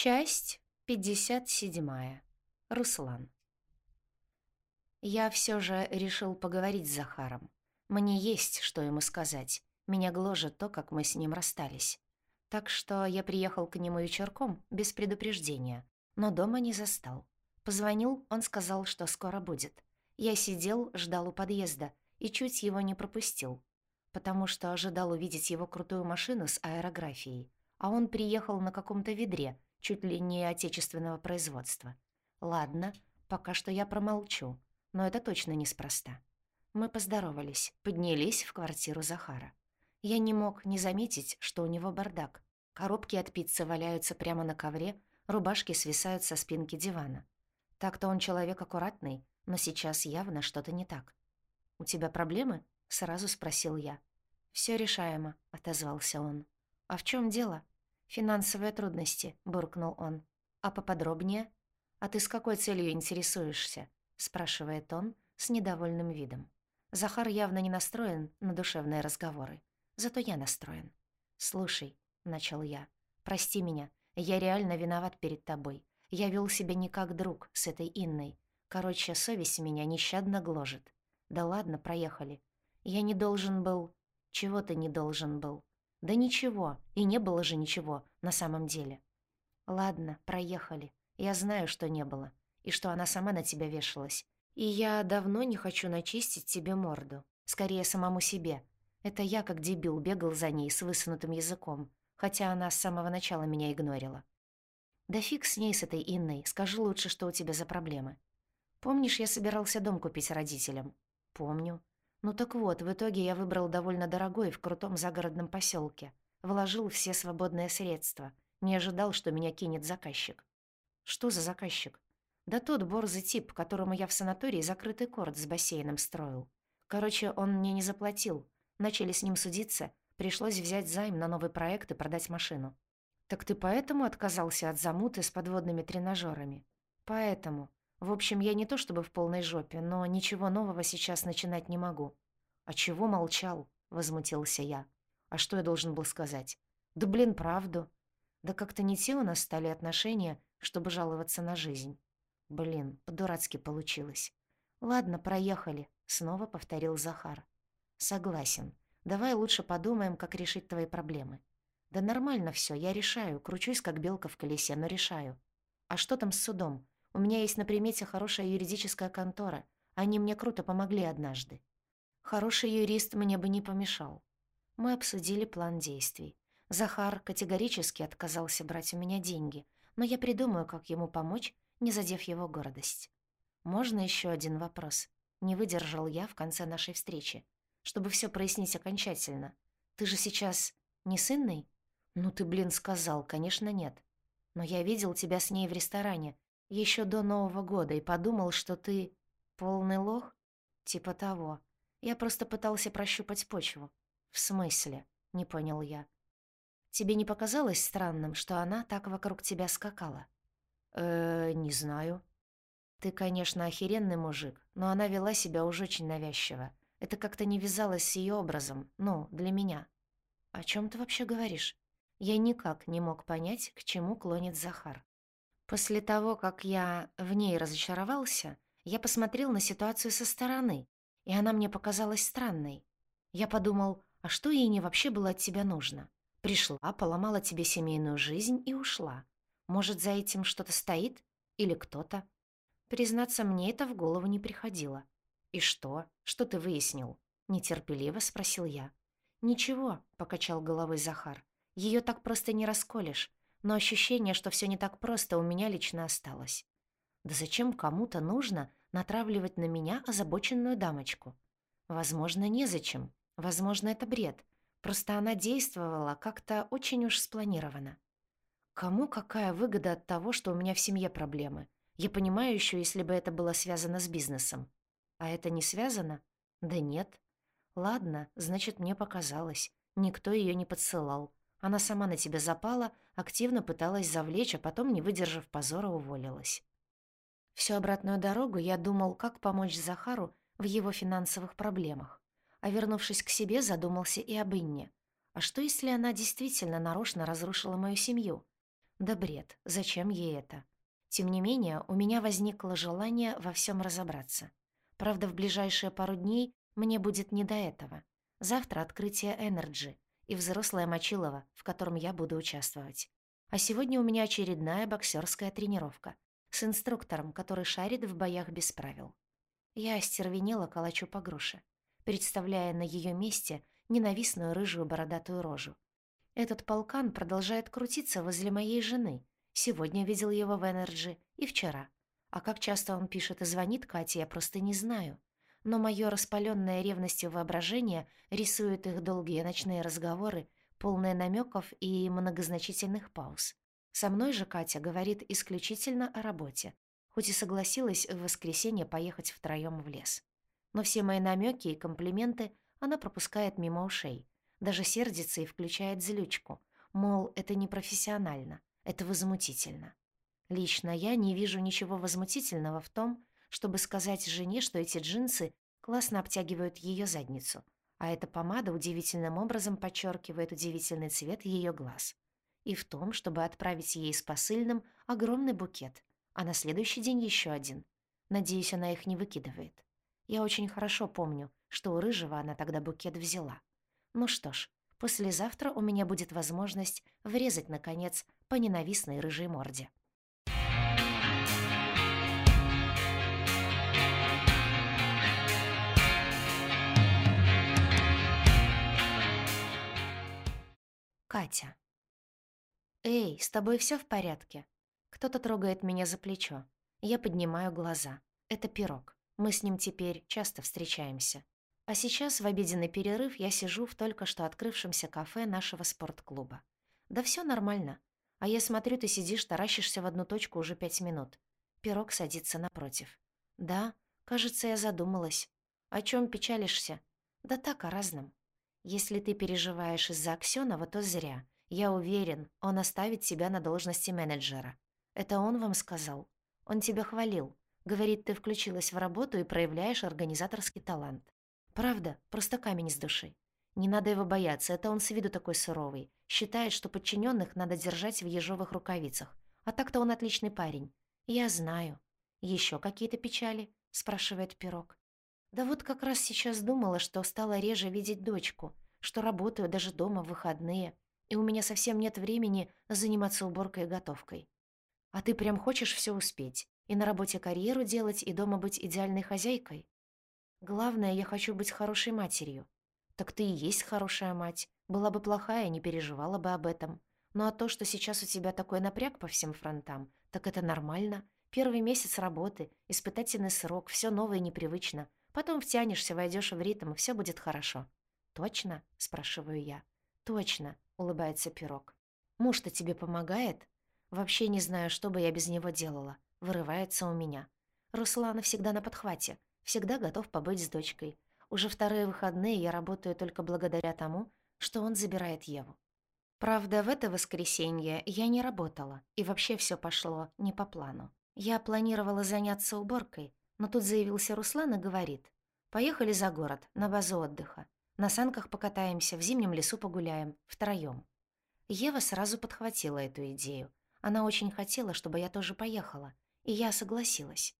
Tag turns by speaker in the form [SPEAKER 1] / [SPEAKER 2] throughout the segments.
[SPEAKER 1] Часть 57. Руслан. Я все же решил поговорить с Захаром. Мне есть, что ему сказать. Меня гложет то, как мы с ним расстались. Так что я приехал к нему вечерком, без предупреждения, но дома не застал. Позвонил, он сказал, что скоро будет. Я сидел, ждал у подъезда и чуть его не пропустил, потому что ожидал увидеть его крутую машину с аэрографией, а он приехал на каком-то ведре — чуть ли не отечественного производства. Ладно, пока что я промолчу, но это точно неспроста. Мы поздоровались, поднялись в квартиру Захара. Я не мог не заметить, что у него бардак. Коробки от пиццы валяются прямо на ковре, рубашки свисают со спинки дивана. Так-то он человек аккуратный, но сейчас явно что-то не так. «У тебя проблемы?» — сразу спросил я. «Всё решаемо», — отозвался он. «А в чём дело?» «Финансовые трудности», — буркнул он. «А поподробнее?» «А ты с какой целью интересуешься?» — спрашивает он с недовольным видом. Захар явно не настроен на душевные разговоры. Зато я настроен. «Слушай», — начал я, — «прости меня. Я реально виноват перед тобой. Я вел себя не как друг с этой Инной. Короче, совесть меня нещадно гложет. Да ладно, проехали. Я не должен был... Чего ты не должен был? Да ничего, и не было же ничего на самом деле. Ладно, проехали. Я знаю, что не было, и что она сама на тебя вешалась. И я давно не хочу начистить тебе морду. Скорее, самому себе. Это я, как дебил, бегал за ней с высунутым языком, хотя она с самого начала меня игнорила. Да фиг с ней, с этой Инной. Скажи лучше, что у тебя за проблемы. Помнишь, я собирался дом купить родителям? Помню. Ну так вот, в итоге я выбрал довольно дорогой в крутом загородном поселке, Вложил все свободные средства. Не ожидал, что меня кинет заказчик. Что за заказчик? Да тот борзый тип, которому я в санатории закрытый корт с бассейном строил. Короче, он мне не заплатил. Начали с ним судиться. Пришлось взять займ на новый проект и продать машину. Так ты поэтому отказался от замуты с подводными тренажерами? Поэтому. В общем, я не то чтобы в полной жопе, но ничего нового сейчас начинать не могу. «А чего молчал?» — возмутился я. «А что я должен был сказать?» «Да блин, правду. Да как-то не те у нас стали отношения, чтобы жаловаться на жизнь. Блин, по-дурацки получилось. Ладно, проехали», — снова повторил Захар. «Согласен. Давай лучше подумаем, как решить твои проблемы». «Да нормально все, я решаю, кручусь, как белка в колесе, но решаю. А что там с судом? У меня есть на примете хорошая юридическая контора. Они мне круто помогли однажды. Хороший юрист мне бы не помешал. Мы обсудили план действий. Захар категорически отказался брать у меня деньги, но я придумаю, как ему помочь, не задев его гордость. Можно еще один вопрос? Не выдержал я в конце нашей встречи. Чтобы все прояснить окончательно. Ты же сейчас не с Инной? Ну ты, блин, сказал, конечно, нет. Но я видел тебя с ней в ресторане, еще до Нового года и подумал, что ты полный лох? Типа того. Я просто пытался прощупать почву. В смысле? Не понял я. Тебе не показалось странным, что она так вокруг тебя скакала? Э, не знаю. Ты, конечно, охеренный мужик, но она вела себя уж очень навязчиво. Это как-то не вязалось с ее образом, ну, для меня. О чем ты вообще говоришь? Я никак не мог понять, к чему клонит Захар. После того, как я в ней разочаровался, я посмотрел на ситуацию со стороны, и она мне показалась странной. Я подумал, а что ей не вообще было от тебя нужно? Пришла, поломала тебе семейную жизнь и ушла. Может, за этим что-то стоит? Или кто-то? Признаться, мне это в голову не приходило. «И что? Что ты выяснил?» — нетерпеливо спросил я. «Ничего», — покачал головой Захар. «Ее так просто не расколешь но ощущение, что все не так просто, у меня лично осталось. Да зачем кому-то нужно натравливать на меня озабоченную дамочку? Возможно, незачем. Возможно, это бред. Просто она действовала как-то очень уж спланированно. Кому какая выгода от того, что у меня в семье проблемы? Я понимаю еще, если бы это было связано с бизнесом. А это не связано? Да нет. Ладно, значит, мне показалось. Никто ее не подсылал. Она сама на тебя запала, активно пыталась завлечь, а потом, не выдержав позора, уволилась. Всю обратную дорогу я думал, как помочь Захару в его финансовых проблемах. А вернувшись к себе, задумался и об Инне. А что, если она действительно нарочно разрушила мою семью? Да бред, зачем ей это? Тем не менее, у меня возникло желание во всем разобраться. Правда, в ближайшие пару дней мне будет не до этого. Завтра открытие Energy и взрослое мочилово, в котором я буду участвовать. А сегодня у меня очередная боксерская тренировка с инструктором, который шарит в боях без правил. Я остервенела колочу по груше, представляя на ее месте ненавистную рыжую бородатую рожу. Этот полкан продолжает крутиться возле моей жены. Сегодня видел его в Energy и вчера. А как часто он пишет и звонит Кате, я просто не знаю. Но мое распаленное ревностью воображение рисует их долгие ночные разговоры, полные намеков и многозначительных пауз. Со мной же Катя говорит исключительно о работе, хоть и согласилась в воскресенье поехать втроём в лес. Но все мои намеки и комплименты она пропускает мимо ушей. Даже сердится и включает злючку. Мол, это непрофессионально, это возмутительно. Лично я не вижу ничего возмутительного в том, чтобы сказать жене, что эти джинсы классно обтягивают ее задницу, а эта помада удивительным образом подчеркивает удивительный цвет ее глаз. И в том, чтобы отправить ей с посыльным огромный букет, а на следующий день еще один. Надеюсь, она их не выкидывает. Я очень хорошо помню, что у Рыжего она тогда букет взяла. Ну что ж, послезавтра у меня будет возможность врезать, наконец, по ненавистной рыжей морде. Катя. «Эй, с тобой все в порядке?» Кто-то трогает меня за плечо. Я поднимаю глаза. Это пирог. Мы с ним теперь часто встречаемся. А сейчас в обеденный перерыв я сижу в только что открывшемся кафе нашего спортклуба. Да все нормально. А я смотрю, ты сидишь, таращишься в одну точку уже пять минут. Пирог садится напротив. Да, кажется, я задумалась. О чем печалишься? Да так, о разном. Если ты переживаешь из-за Аксёнова, то зря. Я уверен, он оставит тебя на должности менеджера. Это он вам сказал. Он тебя хвалил. Говорит, ты включилась в работу и проявляешь организаторский талант. Правда, просто камень с души. Не надо его бояться, это он с виду такой суровый. Считает, что подчиненных надо держать в ежовых рукавицах. А так-то он отличный парень. Я знаю. Еще какие-то печали? спрашивает Пирог. Да вот как раз сейчас думала, что стала реже видеть дочку, что работаю даже дома в выходные, и у меня совсем нет времени заниматься уборкой и готовкой. А ты прям хочешь все успеть, и на работе карьеру делать, и дома быть идеальной хозяйкой? Главное, я хочу быть хорошей матерью. Так ты и есть хорошая мать. Была бы плохая, не переживала бы об этом. Ну а то, что сейчас у тебя такой напряг по всем фронтам, так это нормально. Первый месяц работы, испытательный срок, все новое и непривычно. Потом втянешься, войдешь в ритм, и все будет хорошо. «Точно?» — спрашиваю я. «Точно», — улыбается Пирог. «Муж-то тебе помогает?» «Вообще не знаю, что бы я без него делала», — вырывается у меня. Руслана всегда на подхвате, всегда готов побыть с дочкой. Уже вторые выходные я работаю только благодаря тому, что он забирает Еву. Правда, в это воскресенье я не работала, и вообще все пошло не по плану. Я планировала заняться уборкой, но тут заявился Руслан и говорит, «Поехали за город, на базу отдыха. На санках покатаемся, в зимнем лесу погуляем, втроём». Ева сразу подхватила эту идею. Она очень хотела, чтобы я тоже поехала, и я согласилась.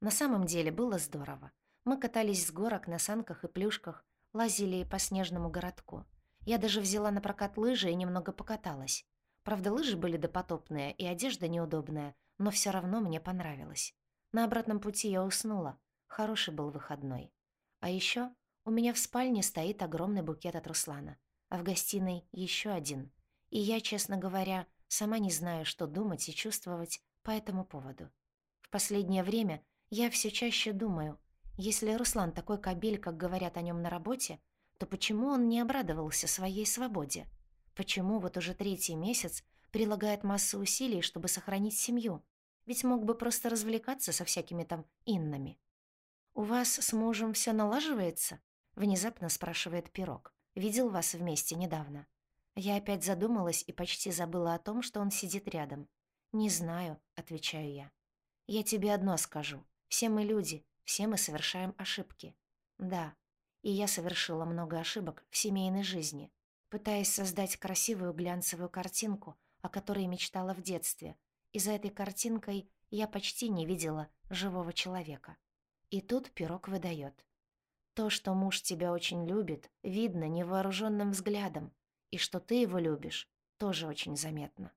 [SPEAKER 1] На самом деле было здорово. Мы катались с горок на санках и плюшках, лазили по снежному городку. Я даже взяла на прокат лыжи и немного покаталась. Правда, лыжи были допотопные и одежда неудобная, но все равно мне понравилось. На обратном пути я уснула. Хороший был выходной. А еще у меня в спальне стоит огромный букет от Руслана, а в гостиной еще один. И я, честно говоря, сама не знаю, что думать и чувствовать по этому поводу. В последнее время я все чаще думаю, если Руслан такой кабель, как говорят о нем на работе, то почему он не обрадовался своей свободе? Почему вот уже третий месяц прилагает массу усилий, чтобы сохранить семью? Ведь мог бы просто развлекаться со всякими там иннами. «У вас с мужем все налаживается?» — внезапно спрашивает Пирог. «Видел вас вместе недавно». Я опять задумалась и почти забыла о том, что он сидит рядом. «Не знаю», — отвечаю я. «Я тебе одно скажу. Все мы люди, все мы совершаем ошибки». «Да, и я совершила много ошибок в семейной жизни, пытаясь создать красивую глянцевую картинку о которой мечтала в детстве, и за этой картинкой я почти не видела живого человека. И тут пирог выдает. То, что муж тебя очень любит, видно невооруженным взглядом, и что ты его любишь, тоже очень заметно.